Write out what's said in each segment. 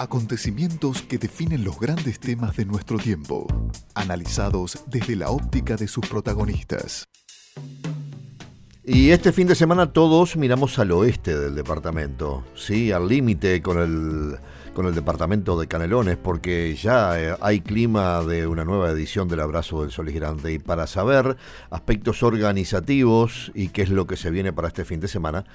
Acontecimientos que definen los grandes temas de nuestro tiempo, analizados desde la óptica de sus protagonistas. Y este fin de semana todos miramos al oeste del departamento, sí, al límite con el, con el departamento de Canelones, porque ya eh, hay clima de una nueva edición del Abrazo del Sol Grande. Y para saber aspectos organizativos y qué es lo que se viene para este fin de semana,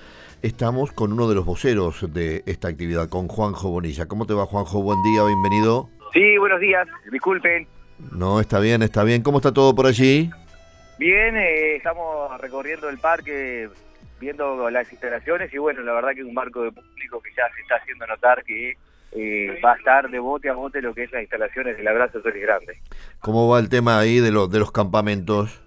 estamos con uno de los voceros de esta actividad, con Juanjo Bonilla. ¿Cómo te va, Juanjo? Buen día, bienvenido. Sí, buenos días, disculpen. No, está bien, está bien. ¿Cómo está todo por allí? Bien, eh, estamos recorriendo el parque, viendo las instalaciones y bueno, la verdad que es un marco de público que ya se está haciendo notar que eh, va a estar de bote a bote lo que es las instalaciones del Abrazo Sol Grande. ¿Cómo va el tema ahí de, los de los campamentos?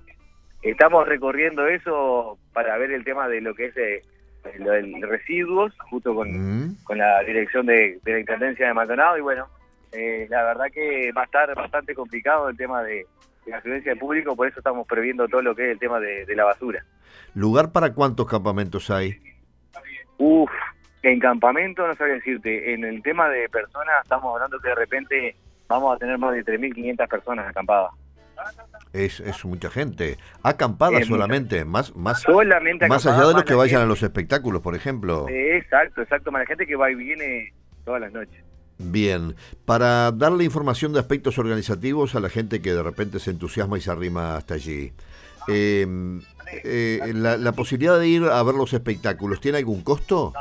Estamos recorriendo eso para ver el tema de lo que es eh, el, residuos, justo con, Mm. con la dirección de, de la Intendencia de Maldonado y bueno, eh, la verdad que va a estar bastante complicado el tema de, de la afluencia de público, por eso estamos previendo todo lo que es el tema de, de la basura. ¿Lugar para cuántos campamentos hay? Uf, en campamento no sabría decirte, en el tema de personas estamos hablando que de repente vamos a tener más de 3.500 personas acampadas. Es, es mucha gente. Acampada Es mucha. solamente, más, más, Solamente más allá de los que vayan a los espectáculos, por ejemplo. Exacto, exacto, más la gente que va y viene todas las noches. Bien, para darle información de aspectos organizativos a la gente que de repente se entusiasma y se arrima hasta allí. Eh, eh, la, posibilidad de ir a ver los espectáculos, ¿tiene algún costo?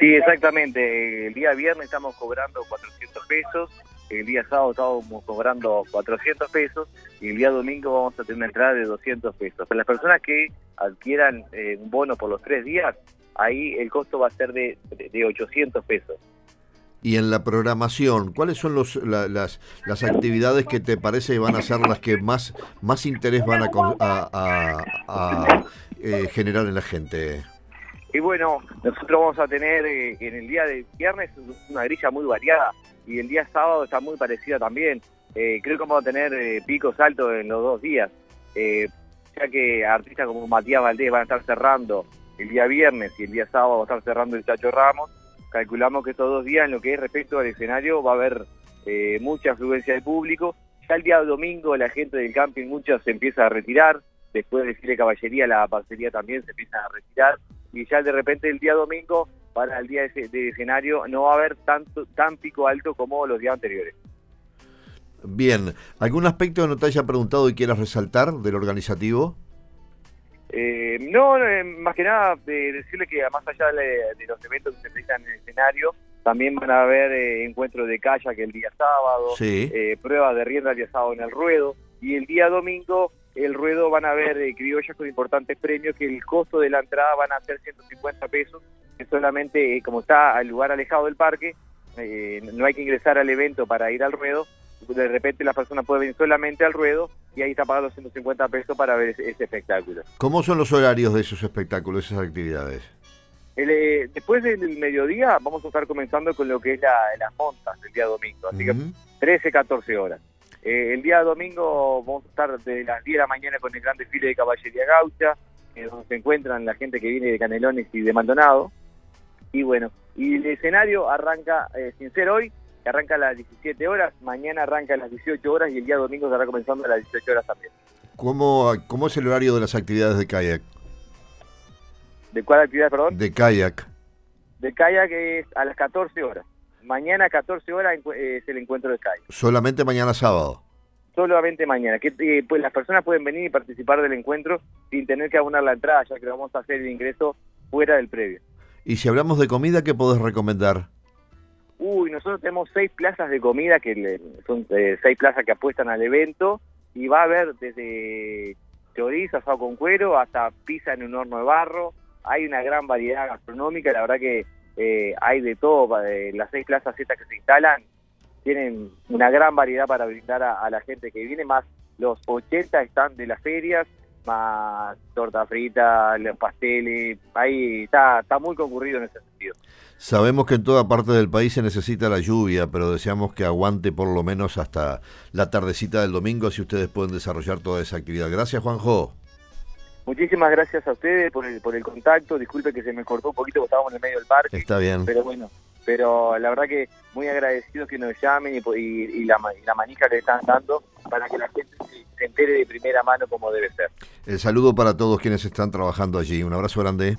Sí, exactamente. El día viernes estamos cobrando 400 pesos, el día sábado estamos cobrando 400 pesos y el día domingo vamos a tener una entrada de 200 pesos. Para las personas que adquieran eh, un bono por los tres días, ahí el costo va a ser de, de, de 800 pesos. Y en la programación, ¿cuáles son los, la- las, las actividades que te parece van a ser las que más, más interés van a, a, eh, generar en la gente? Y bueno, nosotros vamos a tener eh, en el día de viernes una grilla muy variada y el día sábado está muy parecida también. Eh, creo que vamos a tener eh, picos altos en los dos días, eh, ya que artistas como Matías Valdés van a estar cerrando el día viernes y el día sábado va a estar cerrando el Chacho Ramos. Calculamos que estos dos días, en lo que es respecto al escenario, va a haber eh, mucha afluencia de público. Ya el día domingo la gente del camping, mucha se empieza a retirar. Después de Chile Caballería, la parcería también se empieza a retirar y ya de repente el día domingo para el día de, de escenario no va a haber tanto tan pico alto como los días anteriores. Bien, ¿algún aspecto que no te haya preguntado y quieras resaltar del organizativo? Eh, no, eh, más que nada de decirle que más allá de, de los eventos que se realizan en el escenario, también van a haber eh, encuentros de kayak el día sábado, Sí. eh, pruebas de rienda el día sábado en el ruedo y el día domingo el ruedo van a haber eh, criollas con importantes premios que el costo de la entrada van a ser 150 pesos, que solamente eh, como está al lugar alejado del parque, eh, no hay que ingresar al evento para ir al ruedo, de repente la persona puede venir solamente al ruedo y ahí está pagando 150 pesos para ver ese, ese espectáculo. ¿Cómo son los horarios de esos espectáculos, esas actividades? El, eh, después del mediodía vamos a estar comenzando con lo que es la, las montas del día domingo, así que Ujú. 13, 14 horas. Eh, el día domingo vamos a estar de las 10 de la mañana con el gran desfile de caballería gaucha, eh, donde se encuentran la gente que viene de Canelones y de Maldonado. Y bueno, y el escenario arranca, eh, sin ser hoy, que arranca a las 17 horas, mañana arranca a las 18 horas y el día domingo estará comenzando a las 18 horas también. ¿Cómo, ¿Cómo es el horario de las actividades de kayak? ¿De cuál actividad, perdón? De kayak. De kayak es a las 14 horas. Mañana a 14 horas eh, es el encuentro de kayak. Solamente mañana sábado. solamente mañana. Que eh, pues las personas pueden venir y participar del encuentro sin tener que abonar la entrada, ya que vamos a hacer el ingreso fuera del previo. Y si hablamos de comida, ¿qué podés recomendar? Uy, nosotros tenemos seis plazas de comida, que le- son eh, seis plazas que apuestan al evento, y va a haber desde chorizo, asado con cuero, hasta pizza en un horno de barro. Hay una gran variedad gastronómica, la verdad que eh, hay de todo. eh, las seis plazas estas que se instalan tienen una gran variedad para brindar a, a la gente que viene, más los 80 están de las ferias, más torta frita, los pasteles, ahí está, está muy concurrido en ese sentido. Sabemos que en toda parte del país se necesita la lluvia, pero deseamos que aguante por lo menos hasta la tardecita del domingo, si ustedes pueden desarrollar toda esa actividad. Gracias, Juanjo. Muchísimas gracias a ustedes por el, por el contacto. Disculpe que se me cortó un poquito porque estábamos en el medio del parque. Está bien. Pero bueno, pero la verdad que muy agradecidos que nos llamen y, la, manija que están dando para que la gente se, entere de primera mano como debe ser. El saludo para todos quienes están trabajando allí. Un abrazo grande.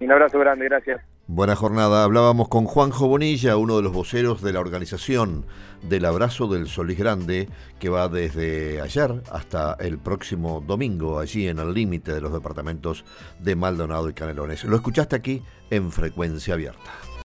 Un abrazo grande, gracias. Buena jornada. Hablábamos con Juanjo Bonilla, uno de los voceros de la organización del Abrazo del Solís Grande, que va desde ayer hasta el próximo domingo, allí en el límite de los departamentos de Maldonado y Canelones. Lo escuchaste aquí en Frecuencia Abierta.